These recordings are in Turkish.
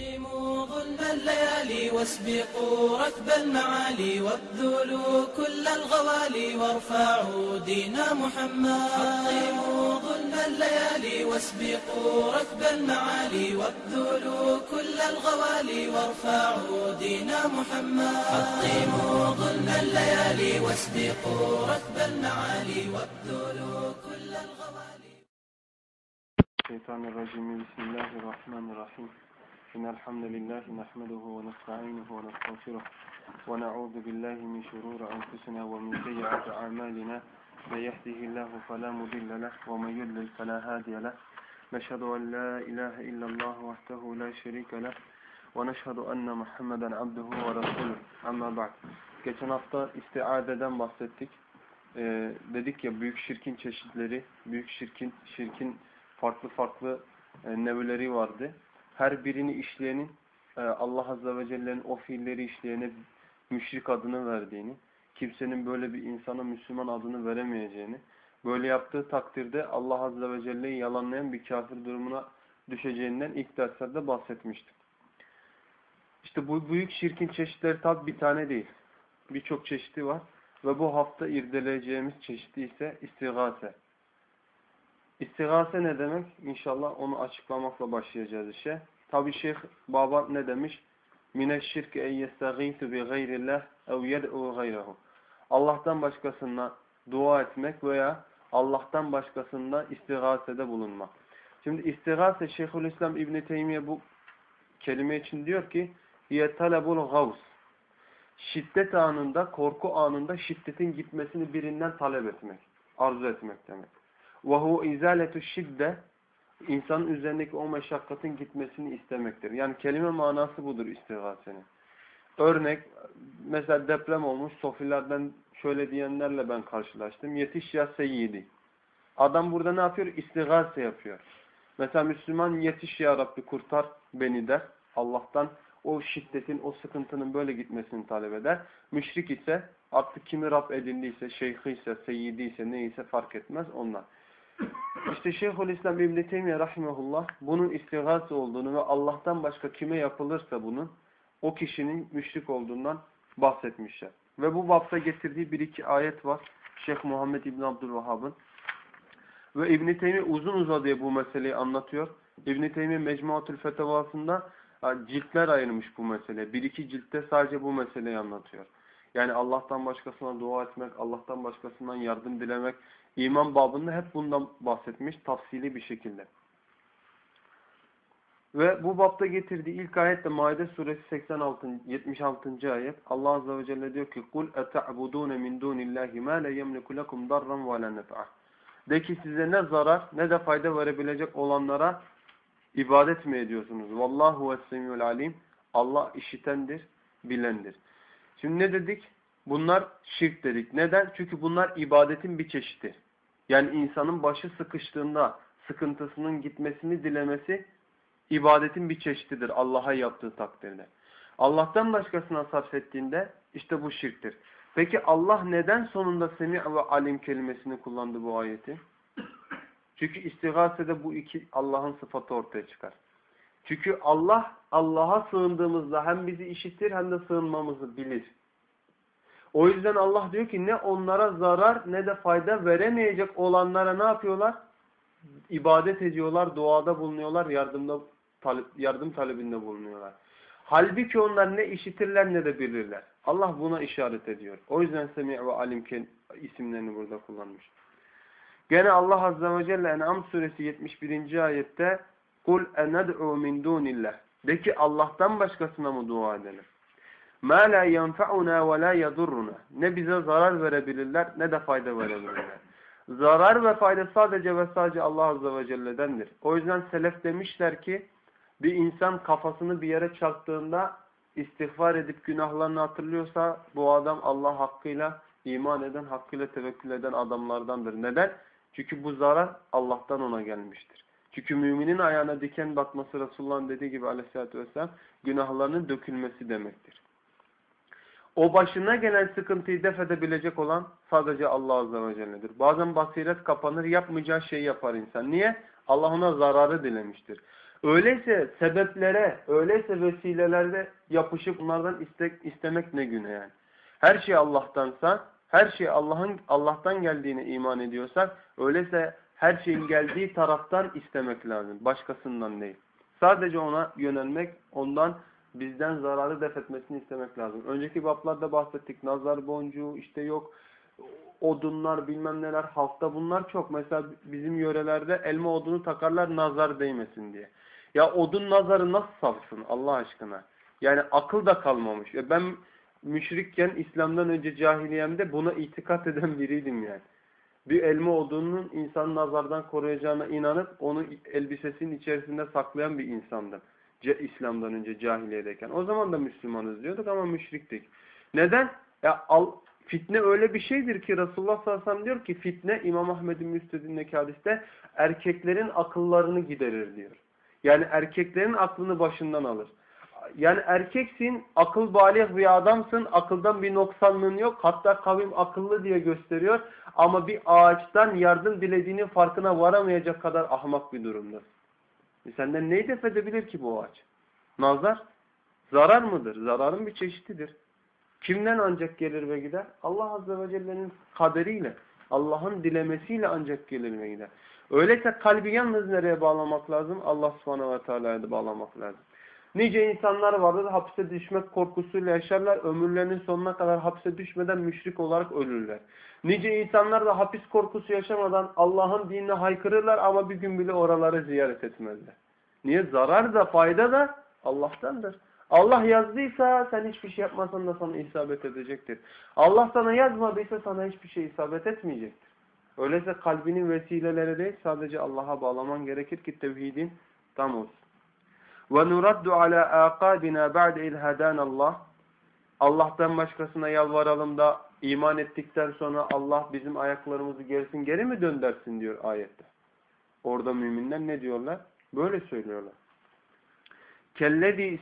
حطموا ظلم الليالي واسبقوا ركب المعالي وابذلوا كل الغوالي وارفعوا دين محمد. حطموا ظلم الليالي واسبقوا ركب المعالي وابذلوا كل الغوالي وارفعوا دين محمد. حطموا ظلم الليالي واسبقوا ركب المعالي وابذلوا كل الغوالي. الشيطان الرجيم. بسم الله الرحمن الرحيم. إن الحمد لله نحمده ونستعينه ونستغفره ونعوذ بالله من شرور أنفسنا ومن سيئات أعمالنا من يهده الله فلا مضل له ومن يضلل فلا هادي له نشهد أن لا إله إلا الله وحده لا شريك له ونشهد أن Muhammeden abduhu ve rasulü. Amma ba'd. Geçen hafta istiadeden bahsettik. Ee, dedik ya büyük şirkin çeşitleri, büyük şirkin, şirkin farklı farklı e, nevileri vardı. Her birini işleyenin e, Allah Azze ve Celle'nin o fiilleri işleyene müşrik adını verdiğini, kimsenin böyle bir insana Müslüman adını veremeyeceğini, böyle yaptığı takdirde Allah Azze ve Celle'yi yalanlayan bir kafir durumuna düşeceğinden ilk derslerde bahsetmiştim. İşte bu büyük şirkin çeşitleri tabi bir tane değil. Birçok çeşidi var. Ve bu hafta irdeleyeceğimiz çeşidi ise istigase. İstigase ne demek? İnşallah onu açıklamakla başlayacağız işe. Tabi Şeyh Baba ne demiş? Mineşşirk en yestagîtü bi gayrillah ev yed'u gayrehu. Allah'tan başkasına dua etmek veya Allah'tan başkasında istigasede bulunmak. Şimdi istigase Şeyhülislam İbn Teymiye bu kelime için diyor ki hiye talebul gavs. Şiddet anında, korku anında şiddetin gitmesini birinden talep etmek, arzu etmek demek. وَهُوَ اِزَالَةُ şidde insanın üzerindeki o meşakkatin gitmesini istemektir. Yani kelime manası budur istigasenin. Örnek, mesela deprem olmuş, sofilerden şöyle diyenlerle ben karşılaştım. Yetiş ya seyyidi. Adam burada ne yapıyor? İstigase yapıyor. Mesela Müslüman yetiş ya Rabbi kurtar beni der. Allah'tan o şiddetin, o sıkıntının böyle gitmesini talep eder. Müşrik ise artık kimi Rab edindiyse, şeyhi ise, seyyidi ise, neyse fark etmez onlar. İşte Şeyhülislam İbn Teymiyye rahimehullah bunun istigası olduğunu ve Allah'tan başka kime yapılırsa bunun o kişinin müşrik olduğundan bahsetmişler. Ve bu bapta getirdiği bir iki ayet var. Şeyh Muhammed İbn Abdülvahhab'ın. Ve İbn Teymiye uzun uzadıya bu meseleyi anlatıyor. İbn Teymiye Mecmuatül Fetavasında ciltler ayırmış bu mesele. Bir iki ciltte sadece bu meseleyi anlatıyor. Yani Allah'tan başkasına dua etmek, Allah'tan başkasından yardım dilemek, iman babında hep bundan bahsetmiş tafsili bir şekilde. Ve bu babda getirdiği ilk ayet de Maide suresi 86. 76. ayet. Allah azze ve celle diyor ki: "Kul eta'budun min dunillahi ma la yemliku lekum darran ve la nef'a." De ki size ne zarar ne de fayda verebilecek olanlara ibadet mi ediyorsunuz? Vallahu es-semiul alim. Allah işitendir, bilendir. Şimdi ne dedik? Bunlar şirk dedik. Neden? Çünkü bunlar ibadetin bir çeşidi. Yani insanın başı sıkıştığında sıkıntısının gitmesini dilemesi ibadetin bir çeşididir Allah'a yaptığı takdirde. Allah'tan başkasına sarf ettiğinde işte bu şirktir. Peki Allah neden sonunda semi ve alim kelimesini kullandı bu ayeti? Çünkü istigasede bu iki Allah'ın sıfatı ortaya çıkar. Çünkü Allah Allah'a sığındığımızda hem bizi işitir hem de sığınmamızı bilir. O yüzden Allah diyor ki ne onlara zarar ne de fayda veremeyecek olanlara ne yapıyorlar? İbadet ediyorlar, duada bulunuyorlar, yardımda yardım talebinde bulunuyorlar. Halbuki onlar ne işitirler ne de bilirler. Allah buna işaret ediyor. O yüzden Semi ve Alim isimlerini burada kullanmış. Gene Allah Azze ve Celle En'am suresi 71. ayette Kul ened'u min dunillah. De ki Allah'tan başkasına mı dua edelim? مَا لَا يَنْفَعُنَا وَلَا يَضُرُّنَا Ne bize zarar verebilirler ne de fayda verebilirler. Zarar ve fayda sadece ve sadece Allah Azze ve Celle'dendir. O yüzden selef demişler ki bir insan kafasını bir yere çarptığında istiğfar edip günahlarını hatırlıyorsa bu adam Allah hakkıyla iman eden, hakkıyla tevekkül eden adamlardandır. Neden? Çünkü bu zarar Allah'tan ona gelmiştir. Çünkü müminin ayağına diken batması Resulullah'ın dediği gibi aleyhissalatü vesselam günahlarının dökülmesi demektir. O başına gelen sıkıntıyı def edebilecek olan sadece Allah Azze ve Celle'dir. Bazen basiret kapanır, yapmayacağı şeyi yapar insan. Niye? Allah ona zararı dilemiştir. Öyleyse sebeplere, öyleyse vesilelerde yapışıp bunlardan istek, istemek ne güne yani. Her şey Allah'tansa, her şey Allah'ın Allah'tan geldiğine iman ediyorsak, öyleyse her şeyin geldiği taraftan istemek lazım. Başkasından değil. Sadece ona yönelmek, ondan bizden zararı def etmesini istemek lazım. Önceki bablarda bahsettik. Nazar boncuğu, işte yok odunlar, bilmem neler, halkta bunlar çok. Mesela bizim yörelerde elma odunu takarlar nazar değmesin diye. Ya odun nazarı nasıl savsın Allah aşkına? Yani akıl da kalmamış. Ya ben müşrikken İslam'dan önce cahiliyemde buna itikat eden biriydim yani. Bir elma odunun insanı nazardan koruyacağına inanıp onu elbisesinin içerisinde saklayan bir insandım. İslam'dan önce cahiliyedeyken. O zaman da Müslümanız diyorduk ama müşriktik. Neden? Ya al, fitne öyle bir şeydir ki Resulullah sallallahu aleyhi ve sellem diyor ki fitne İmam Ahmed'in müstedindeki hadiste erkeklerin akıllarını giderir diyor. Yani erkeklerin aklını başından alır. Yani erkeksin, akıl balik bir adamsın, akıldan bir noksanlığın yok. Hatta kavim akıllı diye gösteriyor. Ama bir ağaçtan yardım dilediğinin farkına varamayacak kadar ahmak bir durumdasın. E senden neyi def edebilir ki bu ağaç? Nazar. Zarar mıdır? Zararın bir çeşididir. Kimden ancak gelir ve gider? Allah Azze ve Celle'nin kaderiyle, Allah'ın dilemesiyle ancak gelir ve gider. Öyleyse kalbi yalnız nereye bağlamak lazım? Allah subhanahu ve teala'ya bağlamak lazım. Nice insanlar vardır hapse düşmek korkusuyla yaşarlar. Ömürlerinin sonuna kadar hapse düşmeden müşrik olarak ölürler. Nice insanlar da hapis korkusu yaşamadan Allah'ın dinine haykırırlar ama bir gün bile oraları ziyaret etmezler. Niye? Zarar da fayda da Allah'tandır. Allah yazdıysa sen hiçbir şey yapmasan da sana isabet edecektir. Allah sana yazmadıysa sana hiçbir şey isabet etmeyecektir. Öyleyse kalbinin vesileleri değil sadece Allah'a bağlaman gerekir ki tevhidin tam olsun. Ve nuraddu ala aqabina ba'de il Allah. Allah'tan başkasına yalvaralım da iman ettikten sonra Allah bizim ayaklarımızı gerisin geri mi döndersin diyor ayette. Orada müminler ne diyorlar? Böyle söylüyorlar. Kellezî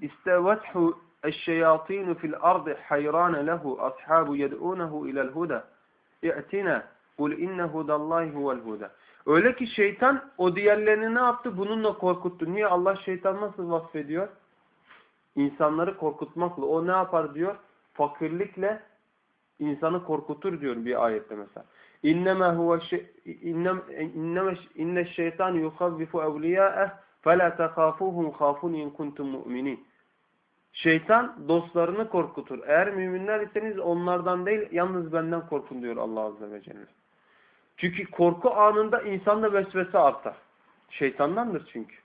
istevethu eşşeyatînu fil ardı hayrâne lehu ashabu yed'ûnehu ilel huda i'tina kul inne hudallahi huvel huda. Öyle ki şeytan o diğerlerini ne yaptı? Bununla korkuttu. Niye? Allah şeytan nasıl vasfediyor? İnsanları korkutmakla. O ne yapar diyor? Fakirlikle insanı korkutur diyor bir ayette mesela. İnneme huve inneme inne şeytan yuhavvifu evliyaeh fela tekafuhum khafun in kuntum mu'minin. Şeytan dostlarını korkutur. Eğer müminler iseniz onlardan değil yalnız benden korkun diyor Allah Azze ve Celle. Çünkü korku anında insanda vesvese artar. Şeytandandır çünkü.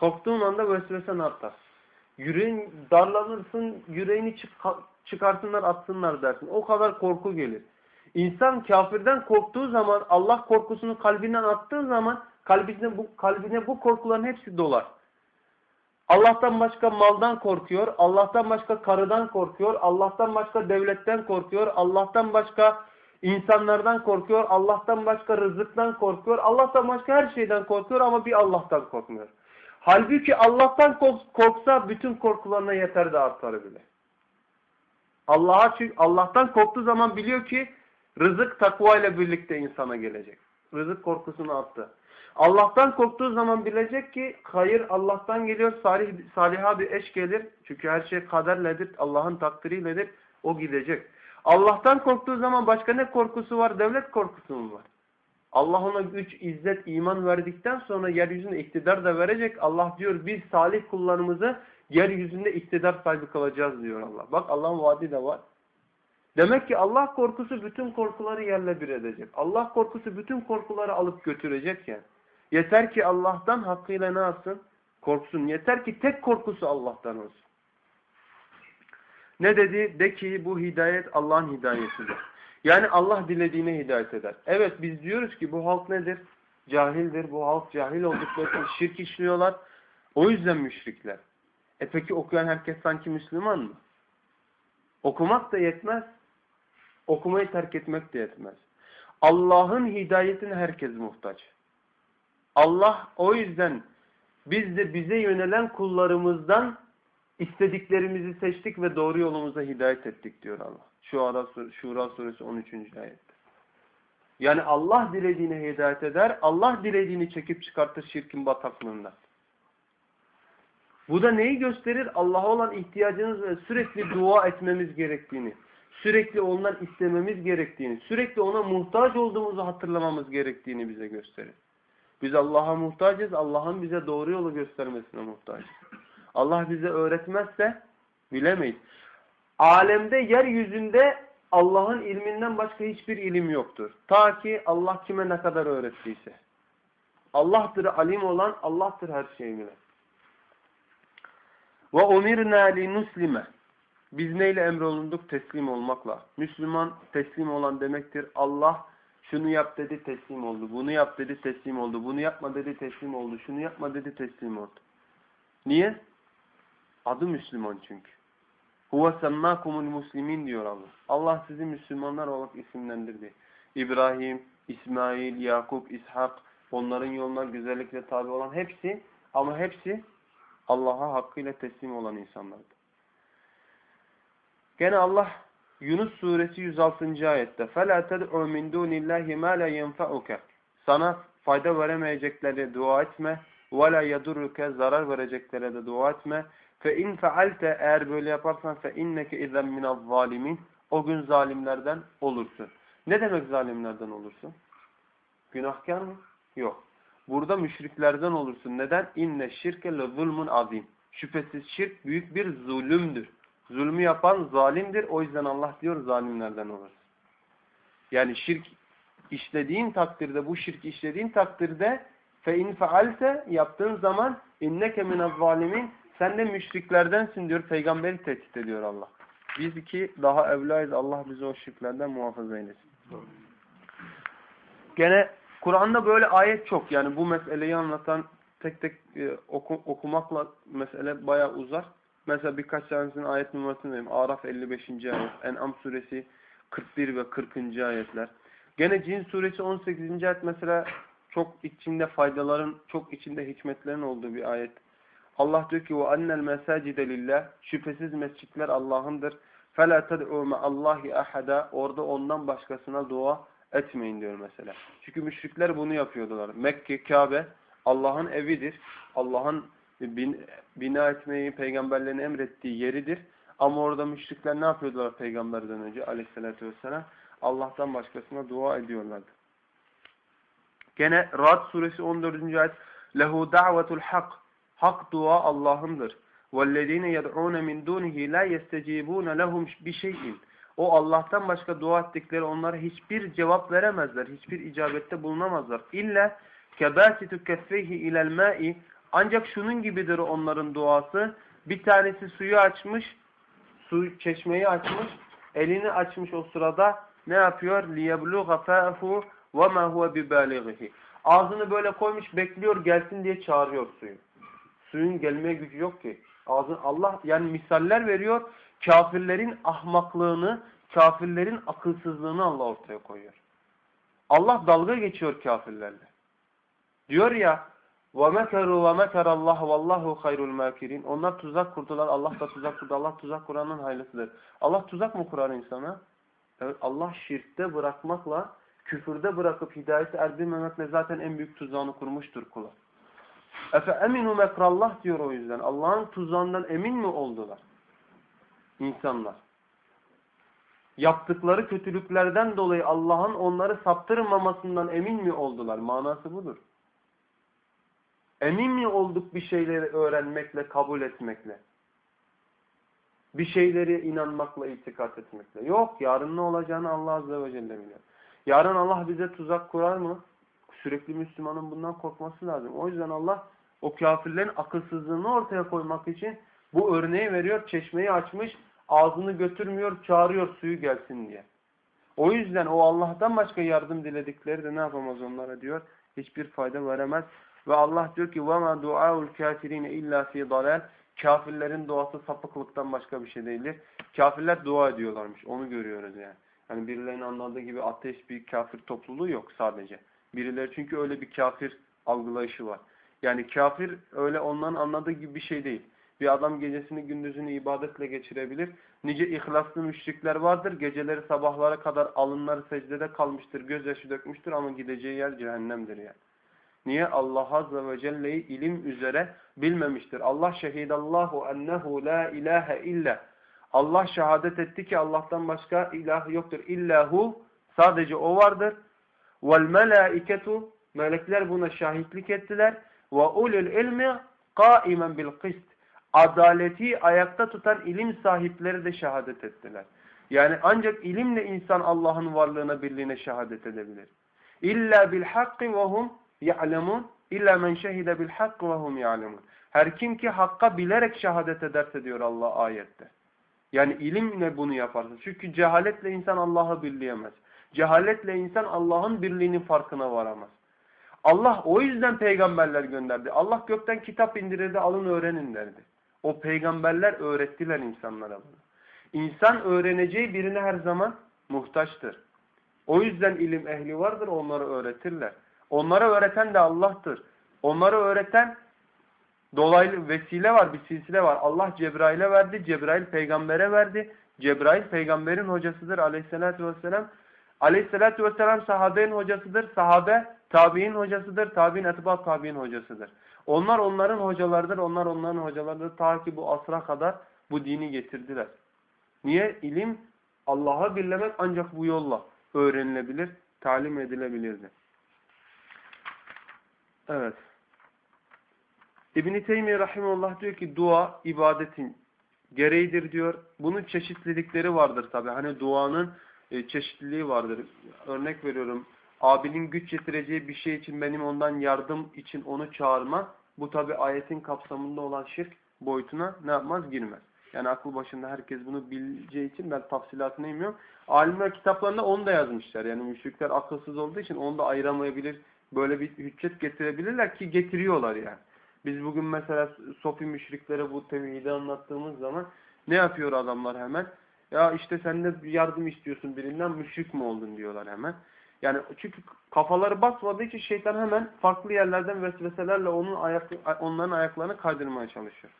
Korktuğun anda vesvesen artar. Yüreğin darlanırsın, yüreğini çık çıkarsınlar atsınlar dersin. O kadar korku gelir. İnsan kafirden korktuğu zaman, Allah korkusunu kalbinden attığı zaman kalbine bu, kalbine bu korkuların hepsi dolar. Allah'tan başka maldan korkuyor, Allah'tan başka karıdan korkuyor, Allah'tan başka devletten korkuyor, Allah'tan başka insanlardan korkuyor, Allah'tan başka rızıktan korkuyor, Allah'tan başka her şeyden korkuyor ama bir Allah'tan korkmuyor. Halbuki Allah'tan korksa bütün korkularına yeter de artar bile. Allah'a çünkü Allah'tan korktuğu zaman biliyor ki rızık takva ile birlikte insana gelecek. Rızık korkusunu attı. Allah'tan korktuğu zaman bilecek ki hayır Allah'tan geliyor, salih, saliha bir eş gelir. Çünkü her şey kaderledir, Allah'ın takdiriyledir. O gidecek. Allah'tan korktuğu zaman başka ne korkusu var? Devlet korkusu mu var? Allah ona güç, izzet, iman verdikten sonra yeryüzünde iktidar da verecek. Allah diyor biz salih kullarımızı yeryüzünde iktidar sahibi kılacağız diyor Allah. Bak Allah'ın vaadi de var. Demek ki Allah korkusu bütün korkuları yerle bir edecek. Allah korkusu bütün korkuları alıp götürecek yani. Yeter ki Allah'tan hakkıyla ne yapsın? Korksun. Yeter ki tek korkusu Allah'tan olsun. Ne dedi? De ki bu hidayet Allah'ın hidayetidir. Yani Allah dilediğine hidayet eder. Evet biz diyoruz ki bu halk nedir? Cahildir. Bu halk cahil oldukları için şirk işliyorlar. O yüzden müşrikler. E peki okuyan herkes sanki Müslüman mı? Okumak da yetmez. Okumayı terk etmek de yetmez. Allah'ın hidayetine herkes muhtaç. Allah o yüzden biz de bize yönelen kullarımızdan istediklerimizi seçtik ve doğru yolumuza hidayet ettik diyor Allah. Şura, Şura suresi 13. ayette. Yani Allah dilediğini hidayet eder, Allah dilediğini çekip çıkartır şirkin bataklığından. Bu da neyi gösterir? Allah'a olan ihtiyacımız ve sürekli dua etmemiz gerektiğini, sürekli ondan istememiz gerektiğini, sürekli ona muhtaç olduğumuzu hatırlamamız gerektiğini bize gösterir. Biz Allah'a muhtacız, Allah'ın bize doğru yolu göstermesine muhtacız. Allah bize öğretmezse bilemeyiz. Alemde, yeryüzünde Allah'ın ilminden başka hiçbir ilim yoktur. Ta ki Allah kime ne kadar öğrettiyse. Allah'tır alim olan, Allah'tır her şeyi bilen. Ve umirna li nuslime. Biz neyle emrolunduk? Teslim olmakla. Müslüman teslim olan demektir. Allah şunu yap dedi teslim oldu. Bunu yap dedi teslim oldu. Bunu yapma dedi teslim oldu. Şunu yapma dedi teslim oldu. Niye? Adı Müslüman çünkü. Huve semmâkumul muslimin diyor Allah. Allah sizi Müslümanlar olarak isimlendirdi. İbrahim, İsmail, Yakup, İshak, onların yoluna güzellikle tabi olan hepsi ama hepsi Allah'a hakkıyla teslim olan insanlardı. Gene Allah Yunus suresi 106. ayette فَلَا تَدْعُوا مِنْ دُونِ اللّٰهِ مَا لَا يَنْفَعُكَ Sana fayda veremeyecekleri dua etme. وَلَا يَدُرُّكَ Zarar vereceklere de dua etme. Fe in fealte eğer böyle yaparsan fe inneke izen minel zalimin o gün zalimlerden olursun. Ne demek zalimlerden olursun? Günahkar mı? Yok. Burada müşriklerden olursun. Neden? İnne şirke le zulmun azim. Şüphesiz şirk büyük bir zulümdür. Zulmü yapan zalimdir. O yüzden Allah diyor zalimlerden olursun. Yani şirk işlediğin takdirde, bu şirki işlediğin takdirde fe in fealte yaptığın zaman inneke minel zalimin sen de müşriklerdensin diyor. Peygamberi tehdit ediyor Allah. Biz iki daha evlayız. Allah bizi o şirklerden muhafaza eylesin. Gene Kur'an'da böyle ayet çok. Yani bu meseleyi anlatan tek tek e, oku, okumakla mesele bayağı uzar. Mesela birkaç tanesinin ayet numarasını vereyim. Araf 55. ayet, En'am suresi 41 ve 40. ayetler. Gene Cin suresi 18. ayet mesela çok içinde faydaların, çok içinde hikmetlerin olduğu bir ayet. Allah diyor ki وَاَنَّ الْمَسَاجِدَ لِلّٰهِ Şüphesiz mescitler Allah'ındır. فَلَا تَدْعُوا مَا اللّٰهِ اَحَدًا Orada ondan başkasına dua etmeyin diyor mesela. Çünkü müşrikler bunu yapıyordular. Mekke, Kabe Allah'ın evidir. Allah'ın bin, bina etmeyi peygamberlerin emrettiği yeridir. Ama orada müşrikler ne yapıyordular peygamberden önce aleyhissalatü vesselam? Allah'tan başkasına dua ediyorlardı. Gene Rad suresi 14. ayet Lehu da'vetul hak Hak dua Allah'ındır. وَالَّذ۪ينَ يَدْعُونَ مِنْ دُونِهِ لَا يَسْتَجِيبُونَ لَهُمْ بِشَيْءٍ O Allah'tan başka dua ettikleri onlara hiçbir cevap veremezler. Hiçbir icabette bulunamazlar. İlla kebâsitu keffeyhi ilel mâ'i Ancak şunun gibidir onların duası. Bir tanesi suyu açmış, su çeşmeyi açmış, elini açmış o sırada ne yapıyor? لِيَبْلُغَ فَاهُ وَمَا هُوَ بِبَالِغِهِ Ağzını böyle koymuş bekliyor gelsin diye çağırıyor suyu. Suyun gelmeye gücü yok ki. Ağzın Allah yani misaller veriyor. Kafirlerin ahmaklığını, kafirlerin akılsızlığını Allah ortaya koyuyor. Allah dalga geçiyor kafirlerle. Diyor ya وَمَكَرُوا وَمَكَرَ اللّٰهُ وَاللّٰهُ خَيْرُ الْمَاكِرِينَ Onlar tuzak kurdular. Allah da tuzak kurdu. Allah tuzak kuranın hayırlısıdır. Allah tuzak mı kurar insana? Evet, Allah şirkte bırakmakla, küfürde bırakıp hidayeti erdirmemekle zaten en büyük tuzağını kurmuştur kula. Efe eminu mekrallah diyor o yüzden. Allah'ın tuzağından emin mi oldular? İnsanlar. Yaptıkları kötülüklerden dolayı Allah'ın onları saptırmamasından emin mi oldular? Manası budur. Emin mi olduk bir şeyleri öğrenmekle, kabul etmekle? Bir şeyleri inanmakla, itikat etmekle. Yok, yarın ne olacağını Allah Azze ve Celle biliyor. Yarın Allah bize tuzak kurar mı? Sürekli Müslümanın bundan korkması lazım. O yüzden Allah o kafirlerin akılsızlığını ortaya koymak için bu örneği veriyor. Çeşmeyi açmış, ağzını götürmüyor, çağırıyor suyu gelsin diye. O yüzden o Allah'tan başka yardım diledikleri de ne yapamaz onlara diyor. Hiçbir fayda veremez. Ve Allah diyor ki وَمَا دُعَاءُ الْكَافِرِينَ اِلَّا فِي ضَلَالٍ Kafirlerin duası sapıklıktan başka bir şey değildir. Kafirler dua ediyorlarmış. Onu görüyoruz yani. Yani birilerinin anladığı gibi ateş bir kafir topluluğu yok sadece. Birileri çünkü öyle bir kafir algılayışı var. Yani kafir öyle onların anladığı gibi bir şey değil. Bir adam gecesini gündüzünü ibadetle geçirebilir. Nice ihlaslı müşrikler vardır. Geceleri sabahlara kadar alınları secdede kalmıştır. Gözyaşı dökmüştür ama gideceği yer cehennemdir yani. Niye? Allah Azze ve Celle'yi ilim üzere bilmemiştir. Allah şehidallahu ennehu la ilahe illa. Allah şehadet etti ki Allah'tan başka ilah yoktur. İllahu sadece o vardır. Vel melaiketu melekler buna şahitlik ettiler. Ve ulul ilmi kaimen bil. Adaleti ayakta tutan ilim sahipleri de şehadet ettiler. Yani ancak ilimle insan Allah'ın varlığına birliğine şehadet edebilir. İlla bil hakkı ve hum ya'lemun. İlla men şehide bil hakkı ve hum ya'lemun. Her kim ki hakka bilerek şehadet ederse diyor Allah ayette. Yani ilimle bunu yaparsın. Çünkü cehaletle insan Allah'ı birleyemez. Cehaletle insan Allah'ın birliğinin farkına varamaz. Allah o yüzden peygamberler gönderdi. Allah gökten kitap indirirdi alın öğrenin derdi. O peygamberler öğrettiler insanlara bunu. İnsan öğreneceği birine her zaman muhtaçtır. O yüzden ilim ehli vardır onları öğretirler. Onlara öğreten de Allah'tır. Onları öğreten dolaylı vesile var, bir silsile var. Allah Cebrail'e verdi, Cebrail peygambere verdi. Cebrail peygamberin hocasıdır aleyhissalatü vesselam. Aleyhissalatü vesselam sahabenin hocasıdır. Sahabe tabi'in hocasıdır. Tabi'in etibak tabi'in hocasıdır. Onlar onların hocalarıdır. Onlar onların hocalarıdır. Ta ki bu asra kadar bu dini getirdiler. Niye? İlim Allah'a birlemek ancak bu yolla öğrenilebilir, talim edilebilirdi. Evet. İbn-i Teymiye Rahimullah diyor ki dua ibadetin gereğidir diyor. Bunun çeşitlilikleri vardır tabi. Hani duanın e, çeşitliliği vardır. Örnek veriyorum. Abinin güç yetireceği bir şey için benim ondan yardım için onu çağırma. Bu tabi ayetin kapsamında olan şirk boyutuna ne yapmaz? Girmez. Yani akıl başında herkes bunu bileceği için ben tafsilatını bilmiyorum. Alimler kitaplarında onu da yazmışlar. Yani müşrikler akılsız olduğu için onu da ayıramayabilir. Böyle bir hüccet getirebilirler ki getiriyorlar yani. Biz bugün mesela Sofi müşriklere bu tevhidi anlattığımız zaman ne yapıyor adamlar hemen? Ya işte sen de yardım istiyorsun birinden müşrik mi oldun diyorlar hemen. Yani çünkü kafaları basmadığı için şeytan hemen farklı yerlerden vesveselerle onun ayak, onların ayaklarını kaydırmaya çalışıyor.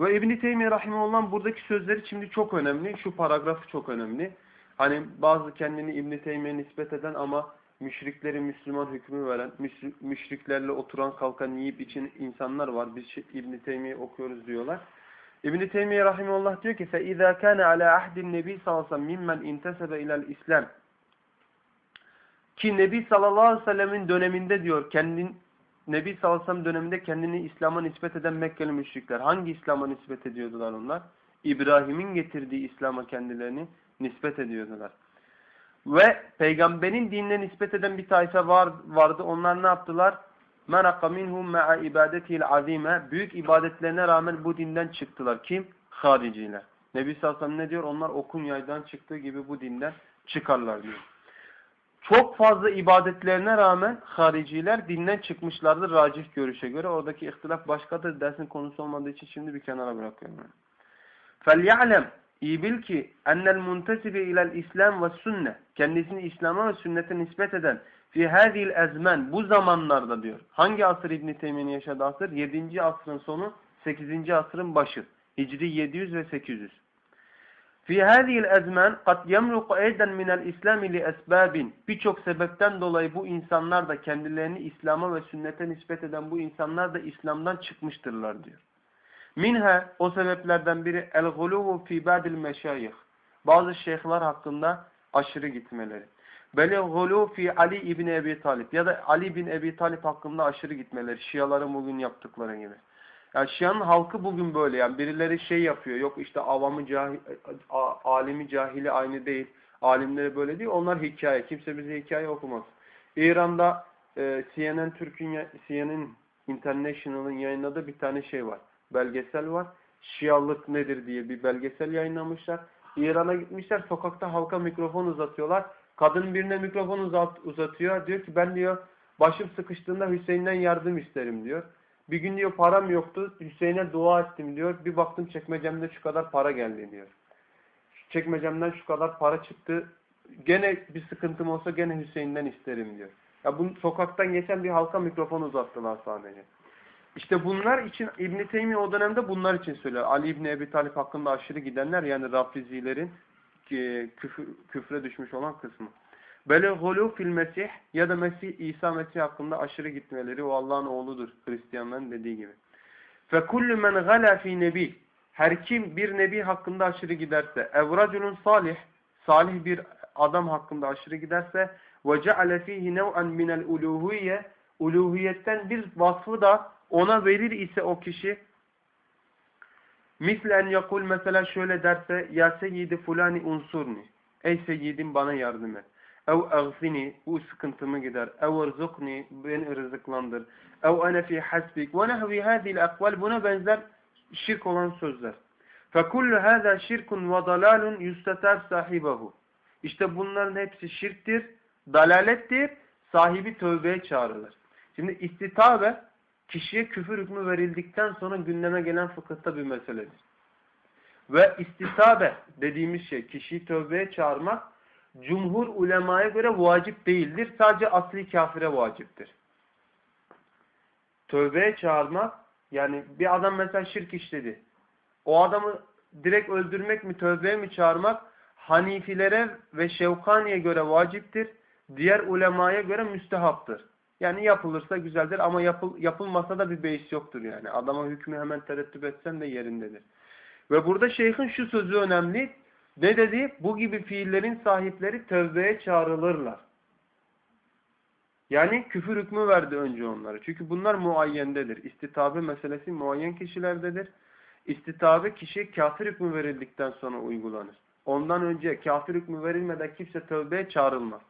Ve İbn-i Teymiye Rahimullah'ın buradaki sözleri şimdi çok önemli. Şu paragrafı çok önemli. Hani bazı kendini İbn-i Teymiye nispet eden ama müşrikleri Müslüman hükmü veren, müşriklerle oturan kalkan yiyip için insanlar var. Biz İbn-i Teymiye okuyoruz diyorlar. İbn-i Teymiye Rahimullah diyor ki فَاِذَا كَانَ عَلَى عَهْدِ النَّبِي sallallahu aleyhi ve sellem مِمَّنْ اِنْتَسَبَ اِلَى الْاِسْلَامِ Ki Nebi sallallahu aleyhi ve sellemin döneminde diyor, kendin, Nebi sallallahu aleyhi ve sellem döneminde kendini İslam'a nispet eden Mekkeli müşrikler. Hangi İslam'a nispet ediyordular onlar? İbrahim'in getirdiği İslam'a kendilerini nispet ediyordular. Ve peygamberin dinine nispet eden bir tayfa var, vardı. Onlar ne yaptılar? meraka minhum ma'a ibadeti'l azime büyük ibadetlerine rağmen bu dinden çıktılar. Kim? Hariciler. Nebi sallallahu aleyhi ve sellem ne diyor? Onlar okun yaydan çıktığı gibi bu dinden çıkarlar diyor. Çok fazla ibadetlerine rağmen hariciler dinden çıkmışlardır racih görüşe göre. Oradaki ihtilaf başkadır. Dersin konusu olmadığı için şimdi bir kenara bırakıyorum. فَلْيَعْلَمْ İyi bil ki ennel muntesibi ilel İslam ve sünne kendisini İslam'a ve sünnete nispet eden fi hadil ezmen bu zamanlarda diyor. Hangi asır İbn Teymiye'nin yaşadığı asır? 7. asrın sonu, 8. asrın başı. Hicri 700 ve 800. Fi hadil ezmen kad yemluku eyden minel İslami li esbabin. Birçok sebepten dolayı bu insanlar da kendilerini İslam'a ve sünnete nispet eden bu insanlar da İslam'dan çıkmıştırlar diyor. Minha o sebeplerden biri el-guluvu fi ba'dil meşayih. Bazı şeyhler hakkında aşırı gitmeleri. Belil fi Ali ibn Ebi Talip ya da Ali bin Ebi Talip hakkında aşırı gitmeleri. Şiaların bugün yaptıkları gibi. Yani Şia'nın halkı bugün böyle yani birileri şey yapıyor. Yok işte avamı cahil, alimi cahili aynı değil. Alimleri böyle değil. Onlar hikaye. Kimse bize hikaye okumaz. İran'da e, CNN Türk'ün CNN International'ın yayınladığı bir tane şey var. Belgesel var. Şialık nedir diye bir belgesel yayınlamışlar. İran'a gitmişler. Sokakta halka mikrofon uzatıyorlar. Kadın birine mikrofon uzat, uzatıyor. Diyor ki ben diyor başım sıkıştığında Hüseyin'den yardım isterim diyor. Bir gün diyor param yoktu. Hüseyin'e dua ettim diyor. Bir baktım çekmecemde şu kadar para geldi diyor. Çekmecemden şu kadar para çıktı. Gene bir sıkıntım olsa gene Hüseyin'den isterim diyor. Ya bu sokaktan geçen bir halka mikrofon uzattılar sadece. İşte bunlar için İbn Teymi o dönemde bunlar için söylüyor. Ali İbn Ebi Talip hakkında aşırı gidenler yani Rafizilerin küfür, küfre düşmüş olan kısmı. Bele gulu fil Mesih ya da Mesih İsa Mesih hakkında aşırı gitmeleri o Allah'ın oğludur Hristiyanların dediği gibi. Fe kullu men gala fi nebi her kim bir nebi hakkında aşırı giderse evraculun salih salih bir adam hakkında aşırı giderse ve ceale fihi nev'an minel uluhiyye uluhiyetten bir vasfı da ona verir ise o kişi mislen yakul mesela şöyle derse ya seyyidi fulani unsurni ey seyyidim bana yardım et ev eğfini bu sıkıntımı gider ev erzukni beni rızıklandır ev ene fi hasbik ve nehvi hadil akval buna benzer şirk olan sözler فَكُلُّ هَذَا شِرْكٌ وَضَلَالٌ يُسْتَتَرْ sahibahu. İşte bunların hepsi şirktir, dalalettir, sahibi tövbeye çağrılır. Şimdi istitabe kişiye küfür hükmü verildikten sonra gündeme gelen fıkıhta bir meseledir. Ve istitabe dediğimiz şey kişiyi tövbeye çağırmak cumhur ulemaya göre vacip değildir. Sadece asli kafire vaciptir. Tövbeye çağırmak yani bir adam mesela şirk işledi. O adamı direkt öldürmek mi tövbeye mi çağırmak Hanifilere ve Şevkani'ye göre vaciptir. Diğer ulemaya göre müstehaptır. Yani yapılırsa güzeldir ama yapıl, yapılmasa da bir beis yoktur yani. Adama hükmü hemen tereddüt etsen de yerindedir. Ve burada şeyhin şu sözü önemli. Ne dedi? Bu gibi fiillerin sahipleri tövbeye çağrılırlar. Yani küfür hükmü verdi önce onlara. Çünkü bunlar muayyendedir. İstitabe meselesi muayyen kişilerdedir. İstitabe kişiye kafir hükmü verildikten sonra uygulanır. Ondan önce kafir hükmü verilmeden kimse tövbeye çağrılmaz.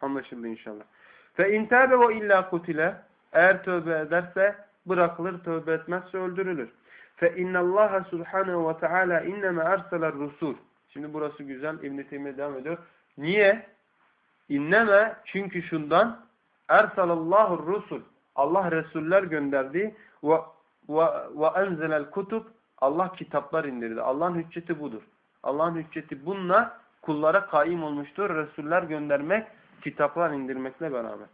Anlaşıldı inşallah. Fe intabe ve illa kutile eğer tövbe ederse bırakılır, tövbe etmezse öldürülür. Fe innallaha subhanehu ve teala inneme erseler rusul. Şimdi burası güzel. İbn-i devam ediyor. Niye? İnneme çünkü şundan ersalallahu rusul. Allah Resuller gönderdi ve ve enzelel kutub Allah kitaplar indirdi. Allah'ın hücceti budur. Allah'ın hücceti bununla kullara kaim olmuştur. Resuller göndermek, kitaplar indirmekle beraber.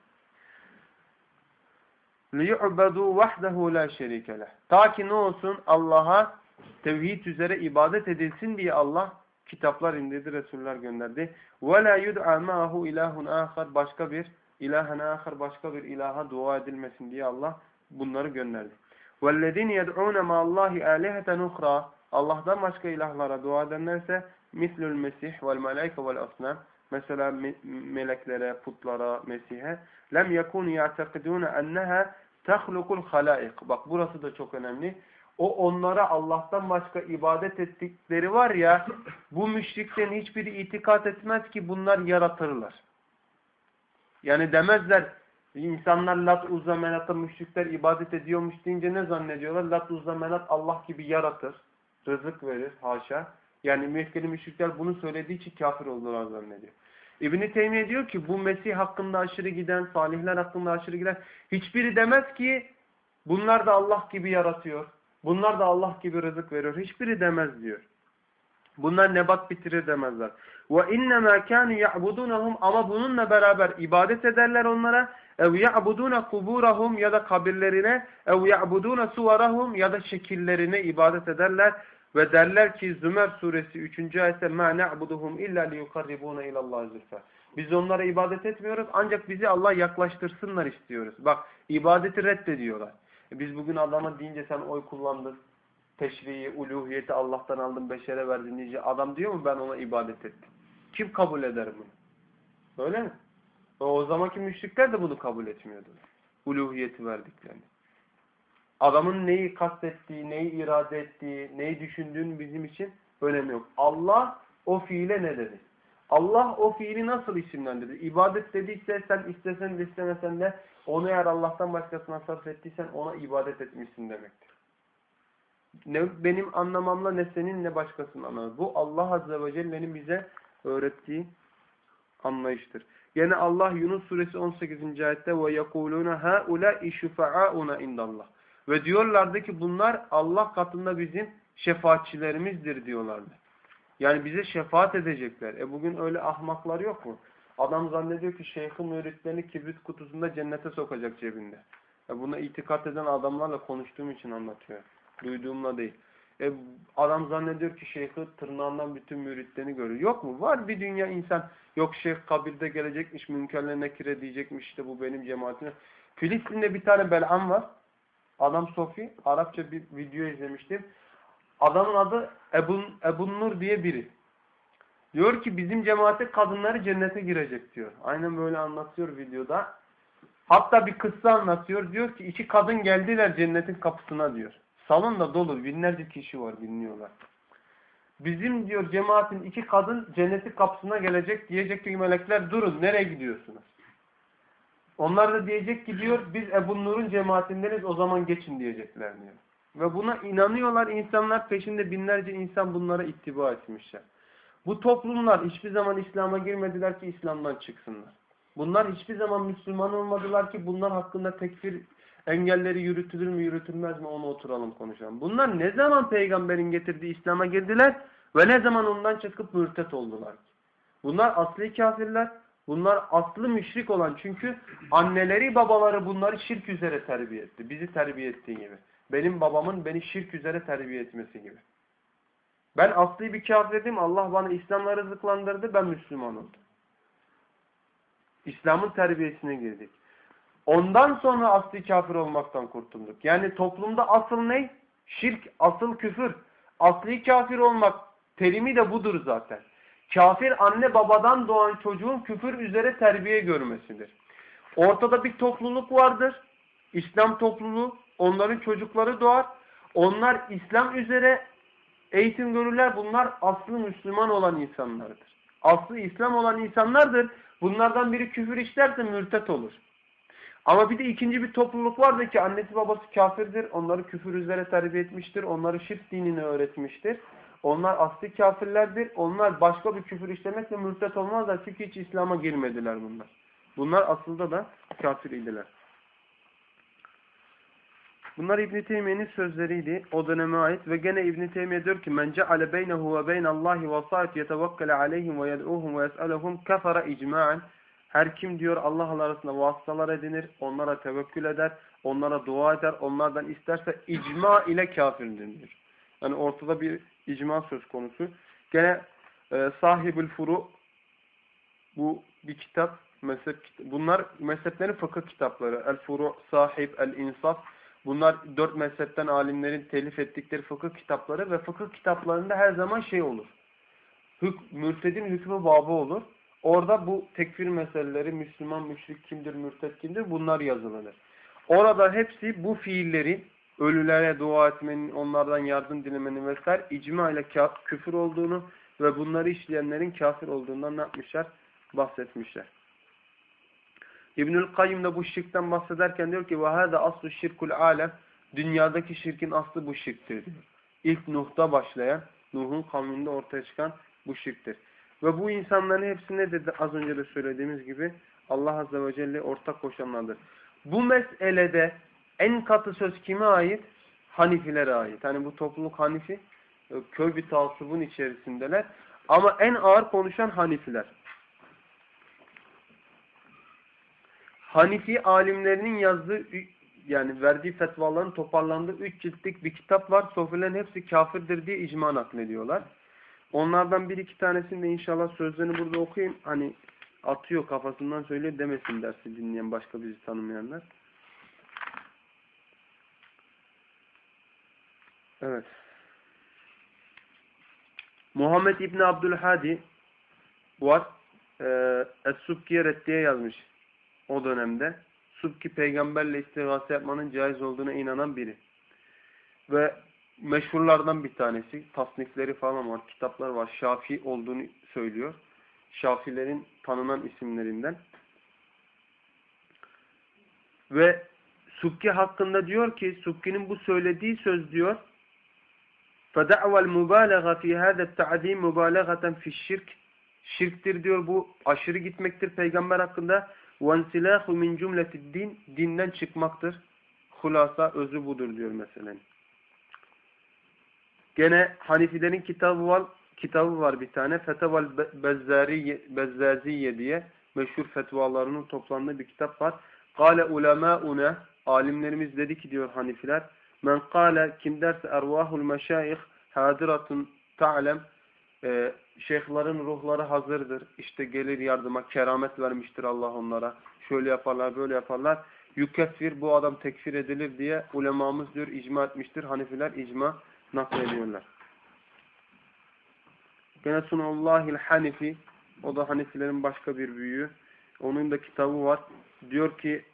لِيُعْبَدُوا وَحْدَهُ لَا شَرِيكَ لَهِ Ta ki ne olsun Allah'a tevhid üzere ibadet edilsin diye Allah kitaplar indirdi, Resuller gönderdi. وَلَا يُدْعَى مَاهُ اِلَٰهٌ آخَرْ Başka bir ilahen ahir, başka bir ilaha dua edilmesin diye Allah bunları gönderdi. وَالَّذِينَ يَدْعُونَ مَا اللّٰهِ آلِهَةً اُخْرَى Allah'tan başka ilahlara dua edenlerse mislül mesih vel melaike vel asnam mesela meleklere, putlara, Mesih'e lem yekunu ya'tekidune enneha tehlukul halaik. Bak burası da çok önemli. O onlara Allah'tan başka ibadet ettikleri var ya bu müşriklerin hiçbiri itikat etmez ki bunlar yaratırlar. Yani demezler İnsanlar Lat, Uzza, Menat'a müşrikler ibadet ediyormuş deyince ne zannediyorlar? Lat, Uzza, Menat Allah gibi yaratır. Rızık verir. Haşa. Yani Mekkeli müşrikler bunu söylediği için kafir oldular zannediyor. İbn-i Teymiye diyor ki bu Mesih hakkında aşırı giden, salihler hakkında aşırı giden hiçbiri demez ki bunlar da Allah gibi yaratıyor. Bunlar da Allah gibi rızık veriyor. Hiçbiri demez diyor. Bunlar nebat bitirir demezler. Ve innema kanu ya'budunhum ama bununla beraber ibadet ederler onlara ev ya'buduna kuburahum ya da kabirlerine ev ya'buduna suvarahum ya da şekillerine ibadet ederler ve derler ki Zümer suresi 3. ayette ma na'buduhum illa liyukarribuna ila Allah zülfa. Biz onlara ibadet etmiyoruz ancak bizi Allah yaklaştırsınlar istiyoruz. Bak ibadeti reddediyorlar. E biz bugün adama deyince sen oy kullandın. Teşriği, uluhiyeti Allah'tan aldın, beşere verdin diyece adam diyor mu ben ona ibadet ettim. Kim kabul eder bunu? Öyle mi? O zamanki müşrikler de bunu kabul etmiyordu. Uluhiyeti verdiklerini. Adamın neyi kastettiği, neyi irade ettiği, neyi düşündüğünün bizim için önemi yok. Allah o fiile ne dedi? Allah o fiili nasıl isimlendirdi? İbadet dediyse sen istesen de istemesen de onu eğer Allah'tan başkasına sarf ettiysen ona ibadet etmişsin demektir. Ne benim anlamamla ne senin ne başkasının anlamı. Bu Allah Azze ve Celle'nin bize öğrettiği anlayıştır. Yine Allah Yunus suresi 18. ayette ve yekuluna haula'i şufa'auna indallah. Ve diyorlardı ki bunlar Allah katında bizim şefaatçilerimizdir diyorlardı. Yani bize şefaat edecekler. E bugün öyle ahmaklar yok mu? Adam zannediyor ki şeyhin müritlerini kibrit kutusunda cennete sokacak cebinde. E buna itikat eden adamlarla konuştuğum için anlatıyor. Duyduğumla değil. E adam zannediyor ki şeyhi tırnağından bütün müritlerini görüyor. Yok mu? Var bir dünya insan. Yok şeyh kabirde gelecekmiş, münkerle nekire diyecekmiş işte bu benim cemaatim. Filistin'de bir tane Bel'am var. Adam Sofi. Arapça bir video izlemiştim. Adamın adı Ebun, Ebun Nur diye biri. Diyor ki bizim cemaate kadınları cennete girecek diyor. Aynen böyle anlatıyor videoda. Hatta bir kıssa anlatıyor. Diyor ki iki kadın geldiler cennetin kapısına diyor. Salon da dolu. Binlerce kişi var dinliyorlar. Bizim diyor cemaatin iki kadın cennetin kapısına gelecek. Diyecek ki melekler durun nereye gidiyorsunuz? Onlar da diyecek ki diyor biz Ebu Nur'un cemaatindeniz o zaman geçin diyecekler diyor. Ve buna inanıyorlar. insanlar peşinde binlerce insan bunlara ittiba etmişler. Bu toplumlar hiçbir zaman İslam'a girmediler ki İslam'dan çıksınlar. Bunlar hiçbir zaman Müslüman olmadılar ki bunlar hakkında tekfir engelleri yürütülür mü yürütülmez mi onu oturalım konuşalım. Bunlar ne zaman peygamberin getirdiği İslam'a girdiler ve ne zaman ondan çıkıp mürtet oldular. Bunlar asli kafirler. Bunlar aslı müşrik olan çünkü anneleri babaları bunları şirk üzere terbiye etti. Bizi terbiye ettiği gibi. Benim babamın beni şirk üzere terbiye etmesi gibi. Ben asli bir kafirdim. Allah bana İslam'la rızıklandırdı. Ben Müslüman oldum. İslam'ın terbiyesine girdik. Ondan sonra asli kafir olmaktan kurtulduk. Yani toplumda asıl ne? Şirk, asıl küfür. Asli kafir olmak terimi de budur zaten. Kafir anne babadan doğan çocuğun küfür üzere terbiye görmesidir. Ortada bir topluluk vardır. İslam topluluğu. Onların çocukları doğar. Onlar İslam üzere eğitim görürler. Bunlar aslı Müslüman olan insanlardır. Aslı İslam olan insanlardır. Bunlardan biri küfür işlerse mürtet olur. Ama bir de ikinci bir topluluk vardır ki annesi babası kafirdir. Onları küfür üzere terbiye etmiştir. Onları şirk dinini öğretmiştir. Onlar asli kafirlerdir. Onlar başka bir küfür işlemekle mürtet olmazlar. Çünkü hiç İslam'a girmediler bunlar. Bunlar aslında da kafir idiler. Bunlar İbn Teymiye'nin sözleriydi. O döneme ait ve gene İbn Teymiye diyor ki: "Men ceale beynehu ve beynallahi vasait yetevekkele aleyhim ve yed'uhum ve yes'aluhum kefara icma'an." Her kim diyor Allah arasında vasıtalar edinir, onlara tevekkül eder, onlara dua eder, onlardan isterse icma ile kafirdir diyor. Yani ortada bir icma söz konusu. Gene e, sahibül furu bu bir kitap, mezhep bunlar mezheplerin fıkıh kitapları. El furu, sahib, el insaf Bunlar dört mezhepten alimlerin telif ettikleri fıkıh kitapları ve fıkıh kitaplarında her zaman şey olur. Hük, mürtedin hükmü babı olur. Orada bu tekfir meseleleri, Müslüman, müşrik kimdir, mürted kimdir bunlar yazılır. Orada hepsi bu fiilleri ölülere dua etmenin, onlardan yardım dilemenin vesaire icma ile küfür olduğunu ve bunları işleyenlerin kafir olduğundan ne yapmışlar? Bahsetmişler. İbnül Kayyım da bu şirkten bahsederken diyor ki ve hâzâ aslu şirkul alem dünyadaki şirkin aslı bu şirktir. İlk Nuh'ta başlayan, Nuh'un kavminde ortaya çıkan bu şirktir. Ve bu insanların hepsi ne dedi az önce de söylediğimiz gibi Allah Azze ve Celle ortak koşanlardır. Bu meselede en katı söz kime ait? Hanifilere ait. Hani bu topluluk Hanifi köy bir taassubun içerisindeler. Ama en ağır konuşan Hanifiler. Hanifi alimlerinin yazdığı yani verdiği fetvaların toparlandığı üç ciltlik bir kitap var. Sofilerin hepsi kafirdir diye icma naklediyorlar. Onlardan bir iki tanesini de inşallah sözlerini burada okuyayım. Hani atıyor kafasından söylüyor demesin dersi dinleyen başka bizi tanımayanlar. Evet. Muhammed İbni Abdülhadi var. Ee, Es-Subkiye Reddiye yazmış o dönemde Subki peygamberle istigase yapmanın caiz olduğuna inanan biri. Ve meşhurlardan bir tanesi, tasnifleri falan var, kitaplar var. Şafi olduğunu söylüyor. Şafilerin tanınan isimlerinden. Ve Subki hakkında diyor ki, Subki'nin bu söylediği söz diyor, فَدَعْوَ الْمُبَالَغَ فِي هَذَا التَّعْدِيمِ مُبَالَغَةً فِي şirk Şirktir diyor bu, aşırı gitmektir peygamber hakkında. وَاَنْسِلَاهُ مِنْ جُمْلَةِ din Dinden çıkmaktır. Hulasa özü budur diyor mesela. Gene Hanifilerin kitabı var, kitabı var bir tane. Fetaval Bezzaziye diye meşhur fetvalarının toplandığı bir kitap var. Kale ulemâune alimlerimiz dedi ki diyor Hanifiler men kâle kim derse ervahul meşayih hadiratun ta'lem e, şeyhlerin ruhları hazırdır. İşte gelir yardıma, keramet vermiştir Allah onlara. Şöyle yaparlar, böyle yaparlar. Yukesfir bu adam tekfir edilir diye ulemamız diyor icma etmiştir. Hanifiler icma naklediyorlar. Gene Sunullahil Hanifi o da Hanifilerin başka bir büyüğü. Onun da kitabı var. Diyor ki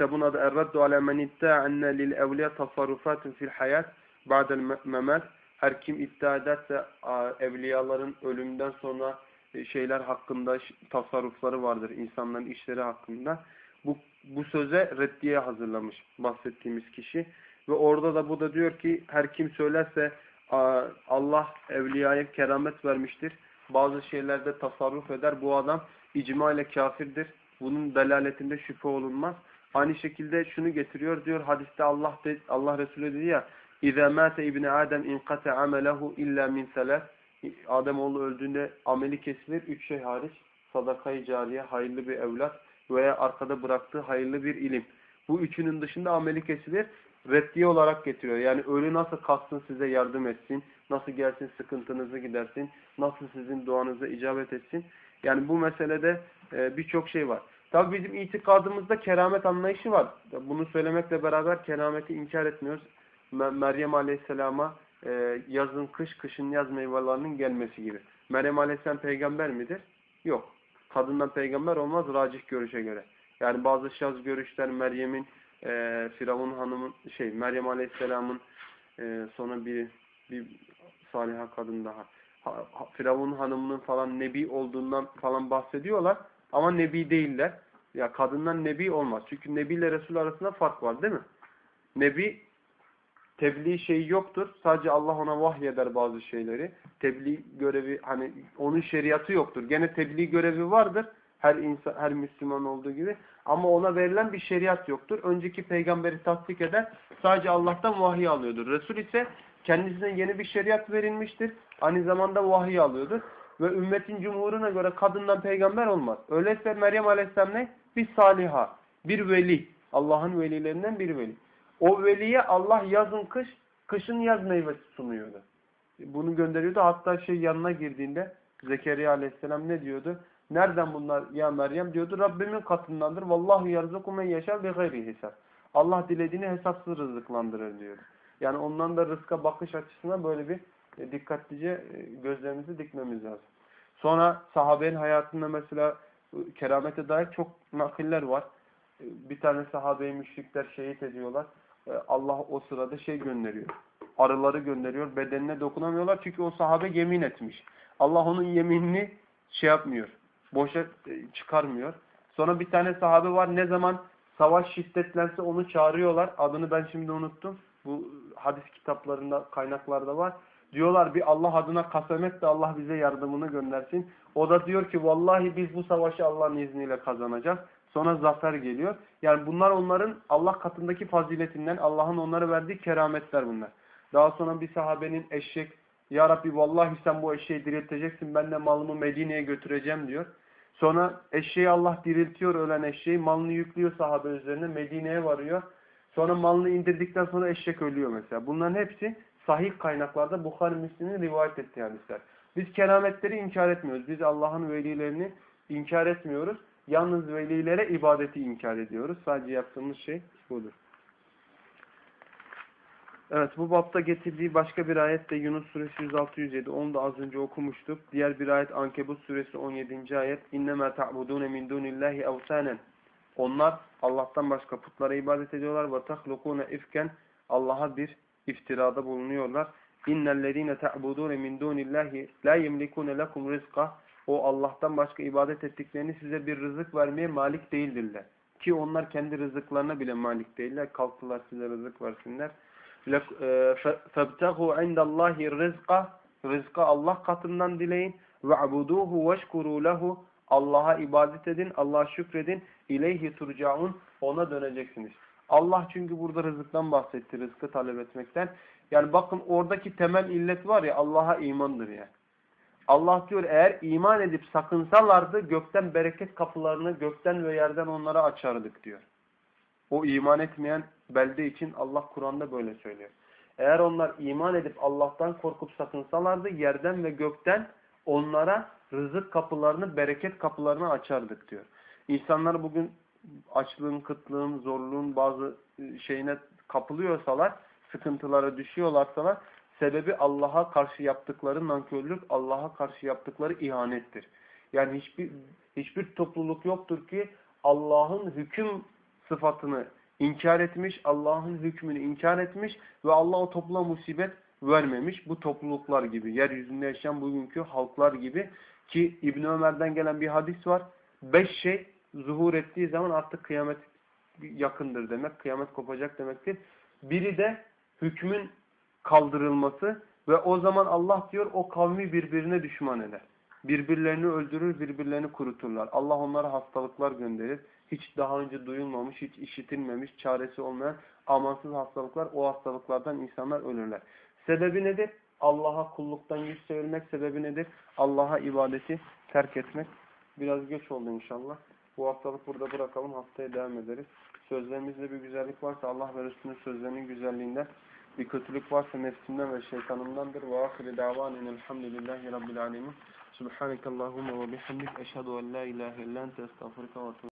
kitabın adı Erraddu ala men iddia enne lil evliya tasarrufatun fil hayat ba'del memat her kim iddia ederse evliyaların ölümden sonra e, şeyler hakkında tasarrufları vardır. insanların işleri hakkında. Bu, bu söze reddiye hazırlamış bahsettiğimiz kişi. Ve orada da bu da diyor ki her kim söylerse Allah evliyaya keramet vermiştir. Bazı şeylerde tasarruf eder. Bu adam icma ile kafirdir. Bunun delaletinde şüphe olunmaz. Aynı şekilde şunu getiriyor diyor hadiste Allah de, Allah Resulü dedi ya İzâ mâte İbni Adem inkate amelehu illa min selef. Ademoğlu öldüğünde ameli kesilir. Üç şey hariç. Sadakayı cariye, hayırlı bir evlat veya arkada bıraktığı hayırlı bir ilim. Bu üçünün dışında ameli kesilir. Reddiye olarak getiriyor. Yani ölü nasıl kalksın size yardım etsin, nasıl gelsin sıkıntınızı gidersin, nasıl sizin duanıza icabet etsin. Yani bu meselede e, birçok şey var. Tabi bizim itikadımızda keramet anlayışı var. Bunu söylemekle beraber kerameti inkar etmiyoruz. Meryem Aleyhisselam'a e, yazın kış, kışın yaz meyvelerinin gelmesi gibi. Meryem Aleyhisselam peygamber midir? Yok. Kadından peygamber olmaz racih görüşe göre. Yani bazı şaz görüşler Meryem'in e, Firavun hanımın şey Meryem Aleyhisselam'ın e, sonra bir bir saliha kadın daha ha, Firavun hanımının falan nebi olduğundan falan bahsediyorlar ama nebi değiller. Ya kadından nebi olmaz. Çünkü nebi ile Resul arasında fark var değil mi? Nebi tebliğ şeyi yoktur. Sadece Allah ona vahyeder bazı şeyleri. Tebliğ görevi hani onun şeriatı yoktur. Gene tebliğ görevi vardır. Her insan her Müslüman olduğu gibi ama ona verilen bir şeriat yoktur. Önceki peygamberi tasdik eder. Sadece Allah'tan vahiy alıyordur. Resul ise kendisine yeni bir şeriat verilmiştir. Aynı zamanda vahiy alıyordur. Ve ümmetin cumhuruna göre kadından peygamber olmaz. Öyleyse Meryem Aleyhisselam ne? Bir saliha, bir veli. Allah'ın velilerinden bir veli. O veliye Allah yazın kış, kışın yaz meyvesi sunuyordu. Bunu gönderiyordu. Hatta şey yanına girdiğinde Zekeriya aleyhisselam ne diyordu? Nereden bunlar ya Meryem diyordu. Rabbimin katındandır. Vallahu yarzuku men yaşar bi gayri hesap. Allah dilediğini hesapsız rızıklandırır diyordu. Yani ondan da rızka bakış açısına böyle bir e, dikkatlice e, gözlerimizi dikmemiz lazım. Sonra sahabenin hayatında mesela e, keramete dair çok nakiller var. Bir tane sahabeyi müşrikler şehit ediyorlar. Allah o sırada şey gönderiyor. Arıları gönderiyor. Bedenine dokunamıyorlar. Çünkü o sahabe yemin etmiş. Allah onun yeminini şey yapmıyor. Boşa çıkarmıyor. Sonra bir tane sahabe var. Ne zaman savaş şiddetlense onu çağırıyorlar. Adını ben şimdi unuttum. Bu hadis kitaplarında, kaynaklarda var. Diyorlar bir Allah adına kasem et de Allah bize yardımını göndersin. O da diyor ki vallahi biz bu savaşı Allah'ın izniyle kazanacağız. Sonra zafer geliyor. Yani bunlar onların Allah katındaki faziletinden, Allah'ın onlara verdiği kerametler bunlar. Daha sonra bir sahabenin eşek, Ya Rabbi vallahi sen bu eşeği dirilteceksin, ben de malımı Medine'ye götüreceğim diyor. Sonra eşeği Allah diriltiyor ölen eşeği, malını yüklüyor sahabe üzerine, Medine'ye varıyor. Sonra malını indirdikten sonra eşek ölüyor mesela. Bunların hepsi sahih kaynaklarda Bukhari Müslim'in rivayet ettiği hadisler. Biz kerametleri inkar etmiyoruz. Biz Allah'ın velilerini inkar etmiyoruz. Yalnız velilere ibadeti inkar ediyoruz. Sadece yaptığımız şey budur. Evet bu bapta getirdiği başka bir ayet de Yunus suresi 106-107. Onu da az önce okumuştuk. Diğer bir ayet Ankebut suresi 17. ayet. İnnemâ ta'budûne min dûnillâhi evsânen. Onlar Allah'tan başka putlara ibadet ediyorlar. Tahlukûne ifken Allah'a bir iftirada bulunuyorlar. İnnellezîne ta'budûne min dûnillâhi lâ yemlikûne lekum rizqa. O Allah'tan başka ibadet ettiklerini size bir rızık vermeye malik değildirler. Ki onlar kendi rızıklarına bile malik değiller. Kalktılar size rızık versinler. فَابْتَغُوا عِنْدَ اللّٰهِ الرِّزْقَ Rızkı Allah katından dileyin. وَعْبُدُوهُ وَشْكُرُوا لَهُ Allah'a ibadet edin, Allah'a şükredin. İleyhi turcaun ona döneceksiniz. Allah çünkü burada rızıktan bahsetti, rızkı talep etmekten. Yani bakın oradaki temel illet var ya Allah'a imandır yani. Allah diyor eğer iman edip sakınsalardı gökten bereket kapılarını gökten ve yerden onlara açardık diyor. O iman etmeyen belde için Allah Kur'an'da böyle söylüyor. Eğer onlar iman edip Allah'tan korkup sakınsalardı yerden ve gökten onlara rızık kapılarını, bereket kapılarını açardık diyor. İnsanlar bugün açlığın, kıtlığın, zorluğun bazı e, şeyine kapılıyorsalar, sıkıntılara düşüyorlarsalar sebebi Allah'a karşı yaptıkları nankörlük, Allah'a karşı yaptıkları ihanettir. Yani hiçbir hiçbir topluluk yoktur ki Allah'ın hüküm sıfatını inkar etmiş, Allah'ın hükmünü inkar etmiş ve Allah o topluluğa musibet vermemiş. Bu topluluklar gibi, yeryüzünde yaşayan bugünkü halklar gibi ki İbn Ömer'den gelen bir hadis var. Beş şey zuhur ettiği zaman artık kıyamet yakındır demek, kıyamet kopacak demektir. Biri de hükmün kaldırılması ve o zaman Allah diyor o kavmi birbirine düşman eder. Birbirlerini öldürür, birbirlerini kuruturlar. Allah onlara hastalıklar gönderir. Hiç daha önce duyulmamış, hiç işitilmemiş, çaresi olmayan amansız hastalıklar, o hastalıklardan insanlar ölürler. Sebebi nedir? Allah'a kulluktan yüz çevirmek sebebi nedir? Allah'a ibadeti terk etmek. Biraz geç oldu inşallah. Bu haftalık burada bırakalım. Haftaya devam ederiz. Sözlerimizde bir güzellik varsa Allah ve Resulünün sözlerinin güzelliğinden, bir kötülük varsa nefsimden ve şeytanımdandır. Ve ahire davanen elhamdülillahi rabbil alemin. Subhaneke Allahumma ve bihamdik. Eşhedü en la ilahe illa ente estağfurike ve